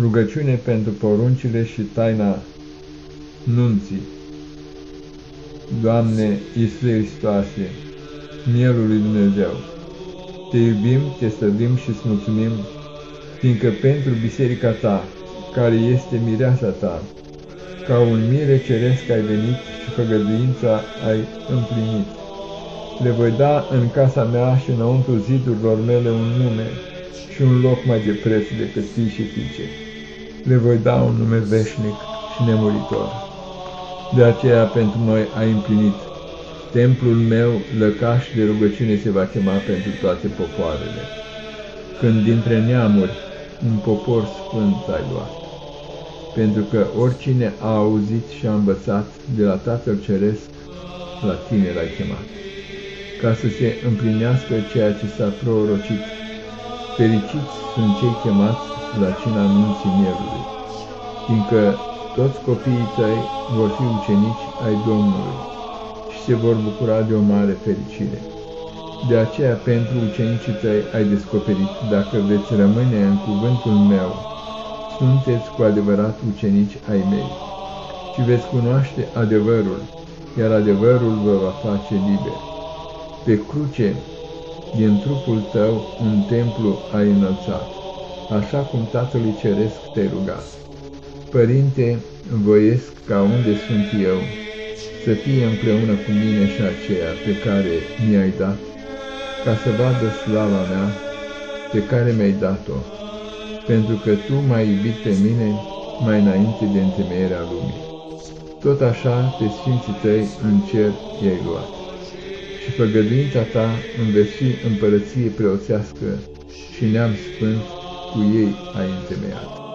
Rugăciune pentru poruncile și taina nunții. Doamne Iisuse Hristoase, Mielul lui Dumnezeu, Te iubim, Te stăvim și îți mulțumim, fiindcă pentru biserica Ta, care este mireasa Ta, ca un mire ceresc ai venit și făgăduința ai împlinit. Le voi da în casa mea și înăuntru zidurilor mele un nume și un loc mai de preț decât fii și fiice le voi da un nume veșnic și nemuritor. De aceea pentru noi ai împlinit. Templul meu, lăcaș de rugăciune, se va chema pentru toate popoarele. Când dintre neamuri un popor sfânt ai luat. Pentru că oricine a auzit și a învățat de la Tatăl Ceresc, la tine l-ai chemat. Ca să se împlinească ceea ce s-a prorocit. Fericiți sunt cei chemați la cina anunții mielului, fiindcă toți copiii tăi vor fi ucenici ai Domnului și se vor bucura de o mare fericire. De aceea, pentru ucenicii tăi ai descoperit, dacă veți rămâne în cuvântul meu, sunteți cu adevărat ucenici ai mei și veți cunoaște adevărul, iar adevărul vă va face liber. Pe cruce, din trupul tău, un templu ai înălțat așa cum Tatălui Ceresc te-ai rugat. Părinte, voiesc ca unde sunt eu, să fie împreună cu mine și aceea pe care mi-ai dat, ca să vadă slava mea pe care mi-ai dat-o, pentru că Tu m-ai iubit pe mine mai înainte de întemeierea lumii. Tot așa pe Sfinții Tăi în cer i-ai luat. Și făgăduința Ta îmi veți fi împărăție preoțească și neam sfânt cu ei ai întemeiat.